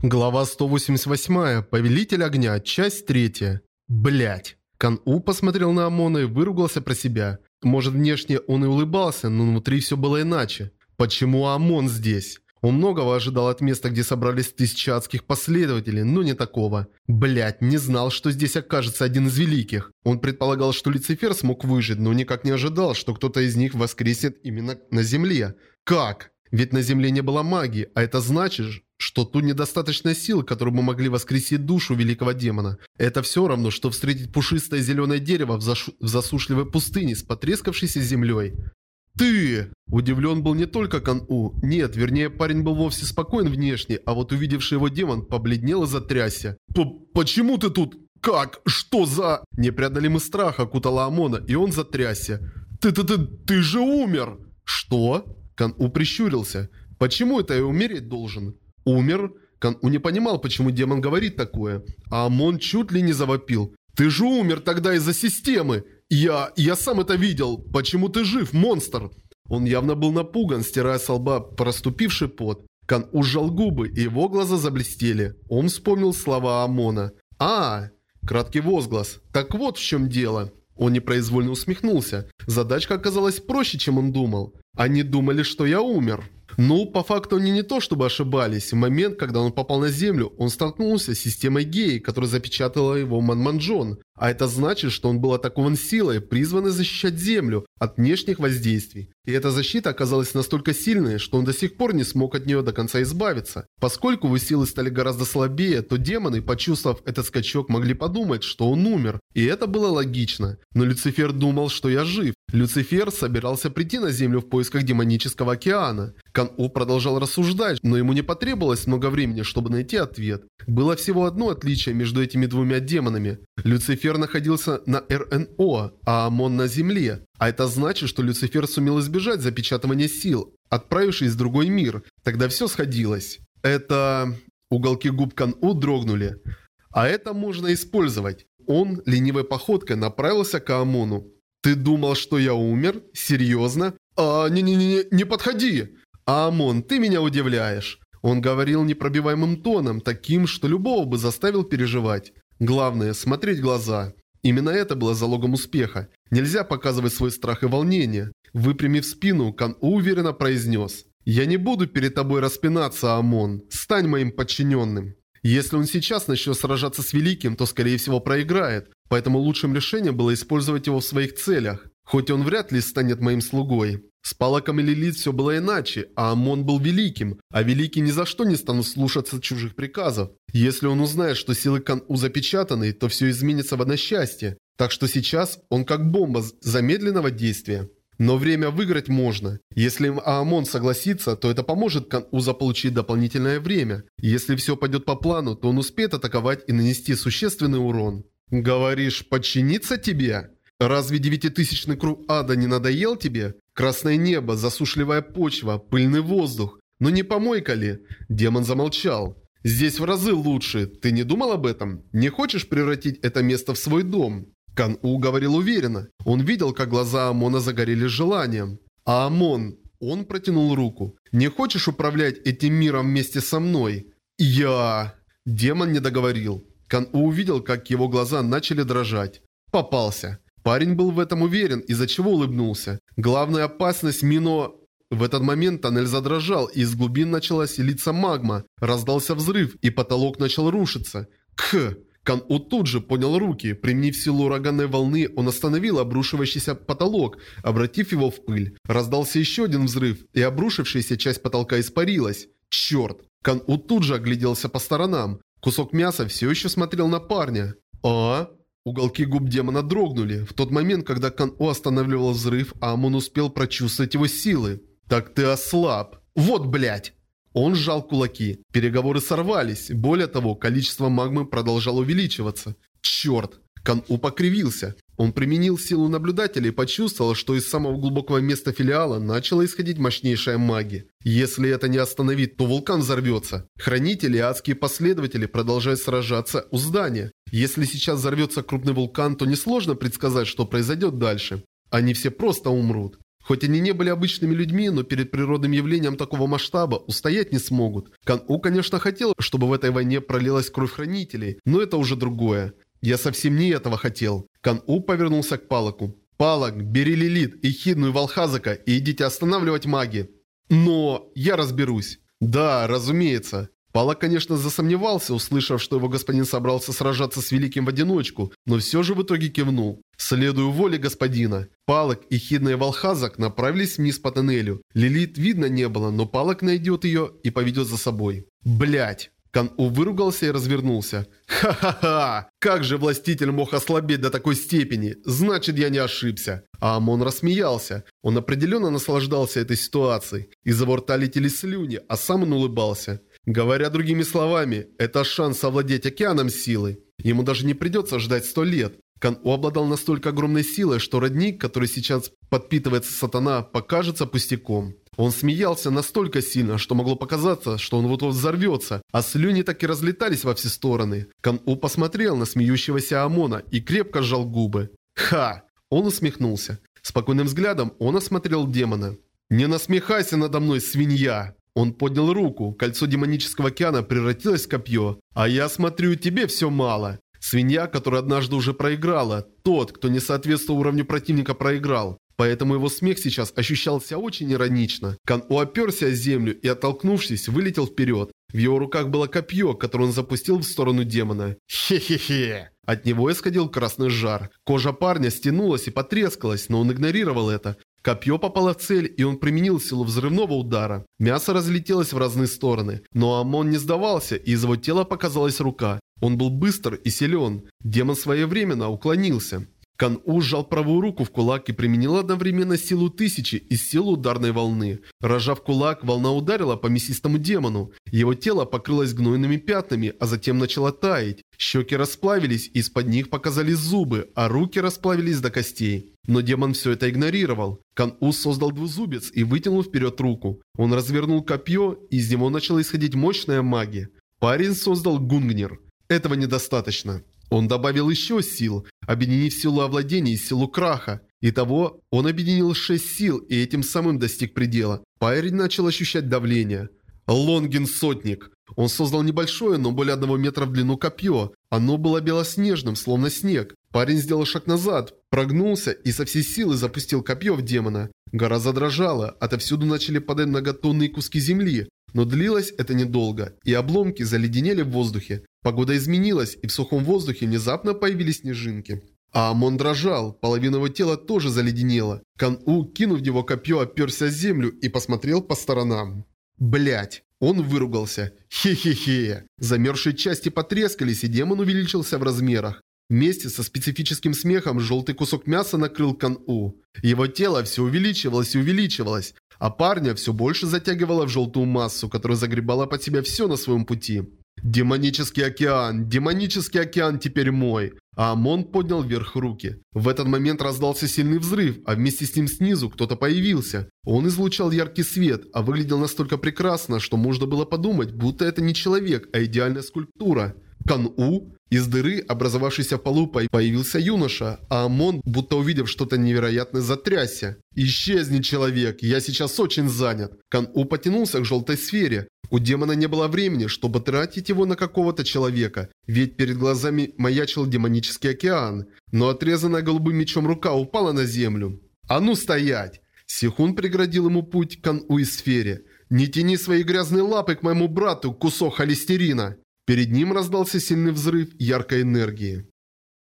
Глава 188. Повелитель огня. Часть 3. Блять. Кан-У посмотрел на Амона и выругался про себя. Может, внешне он и улыбался, но внутри все было иначе. Почему Амон здесь? Он многого ожидал от места, где собрались тысячи адских последователей, но не такого. Блять, не знал, что здесь окажется один из великих. Он предполагал, что Люцифер смог выжить, но никак не ожидал, что кто-то из них воскреснет именно на Земле. Как? Ведь на Земле не было магии, а это значит, что тут недостаточно сил, которые бы могли воскресить душу великого демона. Это все равно, что встретить пушистое зеленое дерево в, зашу... в засушливой пустыне с потрескавшейся землей. «Ты!» Удивлен был не только Кан-У. Нет, вернее, парень был вовсе спокоен внешне, а вот увидевший его демон побледнел и затрясся. «Почему ты тут? Как? Что за...» Непреодолимый страх окутала Амона, и он затрясся. «Ты-ты-ты... Ты же умер!» «Что?» Кан-У прищурился. «Почему это я умереть должен?» «Умер?» Кан-У не понимал, почему демон говорит такое. А Амон чуть ли не завопил. «Ты же умер тогда из-за системы! Я... я сам это видел! Почему ты жив, монстр?» Он явно был напуган, стирая с лба проступивший пот. Кан ужал губы, и его глаза заблестели. Он вспомнил слова Амона. «А!» Краткий возглас. «Так вот в чем дело!» Он непроизвольно усмехнулся. Задачка оказалась проще, чем он думал. Они думали, что я умер. Ну, по факту они не то чтобы ошибались. В момент, когда он попал на Землю, он столкнулся с системой геи, которая запечатала его Манманджон. А это значит, что он был атакован силой, призванной защищать Землю от внешних воздействий. И эта защита оказалась настолько сильной, что он до сих пор не смог от нее до конца избавиться. Поскольку его силы стали гораздо слабее, то демоны, почувствовав этот скачок, могли подумать, что он умер. И это было логично. Но Люцифер думал, что я жив. Люцифер собирался прийти на Землю в поисках демонического океана. Кан-У продолжал рассуждать, но ему не потребовалось много времени, чтобы найти ответ. Было всего одно отличие между этими двумя демонами. Люцифер находился на РНО, а Амон на Земле. А это значит, что Люцифер сумел избежать запечатывания сил, отправившись в другой мир. Тогда все сходилось. Это... Уголки губ Кан-У дрогнули. А это можно использовать. Он ленивой походкой направился к Амону. «Ты думал, что я умер? Серьезно? А, не-не-не, не подходи!» «Амон, ты меня удивляешь!» Он говорил непробиваемым тоном, таким, что любого бы заставил переживать. Главное – смотреть глаза. Именно это было залогом успеха. Нельзя показывать свой страх и волнение. Выпрямив спину, Кан уверенно произнес. «Я не буду перед тобой распинаться, Амон. Стань моим подчиненным». Если он сейчас начнет сражаться с Великим, то скорее всего проиграет. Поэтому лучшим решением было использовать его в своих целях. Хоть он вряд ли станет моим слугой. С Палаком и Лилит все было иначе, а Амон был великим, а великий ни за что не станут слушаться чужих приказов. Если он узнает, что силы Кан-У запечатаны, то все изменится в односчастье. Так что сейчас он как бомба замедленного действия. Но время выиграть можно. Если Аамон согласится, то это поможет Кан-У заполучить дополнительное время. Если все пойдет по плану, то он успеет атаковать и нанести существенный урон. «Говоришь, подчиниться тебе? Разве девятитысячный круг ада не надоел тебе? Красное небо, засушливая почва, пыльный воздух. Ну не помойка ли?» Демон замолчал. «Здесь в разы лучше. Ты не думал об этом? Не хочешь превратить это место в свой дом?» Кан-У говорил уверенно. Он видел, как глаза Амона загорелись желанием. «А Амон...» Он протянул руку. «Не хочешь управлять этим миром вместе со мной?» «Я...» Демон не договорил. Кан-У увидел, как его глаза начали дрожать. Попался. Парень был в этом уверен, из-за чего улыбнулся. Главная опасность Мино... В этот момент тоннель задрожал, и из глубин начала селиться магма. Раздался взрыв, и потолок начал рушиться. К. Кан-У тут же понял руки. Применив силу ураганной волны, он остановил обрушивающийся потолок, обратив его в пыль. Раздался еще один взрыв, и обрушившаяся часть потолка испарилась. Черт! Кан-У тут же огляделся по сторонам. Кусок мяса все еще смотрел на парня. «А?» Уголки губ демона дрогнули. В тот момент, когда Кан-О останавливал взрыв, Амон успел прочувствовать его силы. «Так ты ослаб!» «Вот, блядь!» Он сжал кулаки. Переговоры сорвались. Более того, количество магмы продолжало увеличиваться. «Черт!» Кан-У покривился. Он применил силу наблюдателя и почувствовал, что из самого глубокого места филиала начала исходить мощнейшая магия. Если это не остановить, то вулкан взорвется. Хранители и адские последователи продолжают сражаться у здания. Если сейчас взорвется крупный вулкан, то несложно предсказать, что произойдет дальше. Они все просто умрут. Хоть они не были обычными людьми, но перед природным явлением такого масштаба устоять не смогут. Кан-У, конечно, хотел, чтобы в этой войне пролилась кровь хранителей, но это уже другое. Я совсем не этого хотел. Кан-У повернулся к Палаку. «Палак, бери Лилит, Ихидну и Волхазака и идите останавливать маги». «Но я разберусь». «Да, разумеется». Палак, конечно, засомневался, услышав, что его господин собрался сражаться с Великим в одиночку, но все же в итоге кивнул. Следую воле господина. Палок, Ихидна и Волхазак направились вниз по тоннелю. Лилит видно не было, но Палок найдет ее и поведет за собой. Блять! Кан-У выругался и развернулся. «Ха-ха-ха! Как же властитель мог ослабеть до такой степени? Значит, я не ошибся!» А Амон рассмеялся. Он определенно наслаждался этой ситуацией. Из его рта летели слюни, а сам он улыбался. Говоря другими словами, это шанс овладеть океаном силы. Ему даже не придется ждать сто лет. Кан-У обладал настолько огромной силой, что родник, который сейчас подпитывается сатана, покажется пустяком. Он смеялся настолько сильно, что могло показаться, что он вот-вот взорвется, а слюни так и разлетались во все стороны. Кан-У посмотрел на смеющегося Амона и крепко сжал губы. «Ха!» Он усмехнулся. Спокойным взглядом он осмотрел демона. «Не насмехайся надо мной, свинья!» Он поднял руку, кольцо демонического океана превратилось в копье. «А я смотрю, тебе все мало. Свинья, которая однажды уже проиграла. Тот, кто не соответствовал уровню противника, проиграл. Поэтому его смех сейчас ощущался очень иронично. Кан-У оперся о землю и, оттолкнувшись, вылетел вперед. В его руках было копье, которое он запустил в сторону демона. Хе-хе-хе. От него исходил красный жар. Кожа парня стянулась и потрескалась, но он игнорировал это. Копье попало в цель, и он применил силу взрывного удара. Мясо разлетелось в разные стороны. Но Амон не сдавался, и из его тела показалась рука. Он был быстр и силен. Демон своевременно уклонился. Кан-У сжал правую руку в кулак и применил одновременно силу тысячи и силу ударной волны. Рожав кулак, волна ударила по мясистому демону. Его тело покрылось гнойными пятнами, а затем начало таять. Щеки расплавились, из-под них показались зубы, а руки расплавились до костей. Но демон все это игнорировал. Кан-У создал двузубец и вытянул вперед руку. Он развернул копье, и из него начала исходить мощная магия. Парень создал Гунгнер. Этого недостаточно. Он добавил еще сил, объединив силу овладения и силу краха. Итого, он объединил шесть сил и этим самым достиг предела. Парень начал ощущать давление. Лонгин Сотник. Он создал небольшое, но более одного метра в длину копье. Оно было белоснежным, словно снег. Парень сделал шаг назад, прогнулся и со всей силы запустил копье в демона. Гора задрожала, отовсюду начали падать многотонные куски земли. Но длилось это недолго, и обломки заледенели в воздухе. Погода изменилась, и в сухом воздухе внезапно появились снежинки. А Амон дрожал, половина его тела тоже заледенела. Кан-У, кинув его копье, оперся о землю и посмотрел по сторонам. Блять! Он выругался. Хе-хе-хе. Замерзшие части потрескались, и демон увеличился в размерах. Вместе со специфическим смехом желтый кусок мяса накрыл Кан-У. Его тело все увеличивалось и увеличивалось, а парня все больше затягивало в желтую массу, которая загребала под себя все на своем пути. «Демонический океан! Демонический океан теперь мой!» А Амон поднял вверх руки. В этот момент раздался сильный взрыв, а вместе с ним снизу кто-то появился. Он излучал яркий свет, а выглядел настолько прекрасно, что можно было подумать, будто это не человек, а идеальная скульптура. Кан-У? Из дыры, образовавшейся в полу, появился юноша, а Амон, будто увидев что-то невероятное, затрясся. «Исчезни, человек, я сейчас очень занят». Кан-У потянулся к желтой сфере. У демона не было времени, чтобы тратить его на какого-то человека, ведь перед глазами маячил демонический океан. Но отрезанная голубым мечом рука упала на землю. «А ну стоять!» Сихун преградил ему путь к Кан-У и сфере. «Не тяни свои грязные лапы к моему брату, кусок холестерина!» Перед ним раздался сильный взрыв яркой энергии.